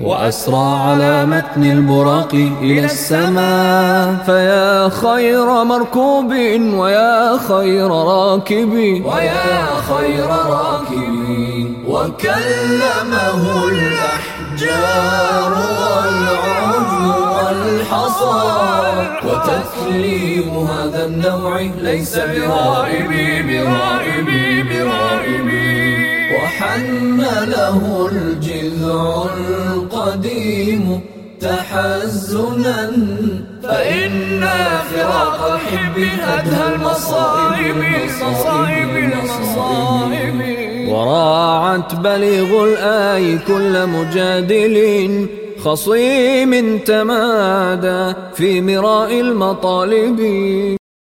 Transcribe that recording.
وأسرى على متن البراق إلى السماء. فيا خير مركوب ويا خير راكب. ويا خير راكب. وكلمه الأحجار والعجم والحصى وتثليم هذا النوع ليس برائب برائب برائب وحن له الجذع القديم تحزنا فإن فراق الحب أدهى المصائب المصائب المصائب. وراعت بليغ الآي كل مجادل خصيم تمادى في مراء المطالب.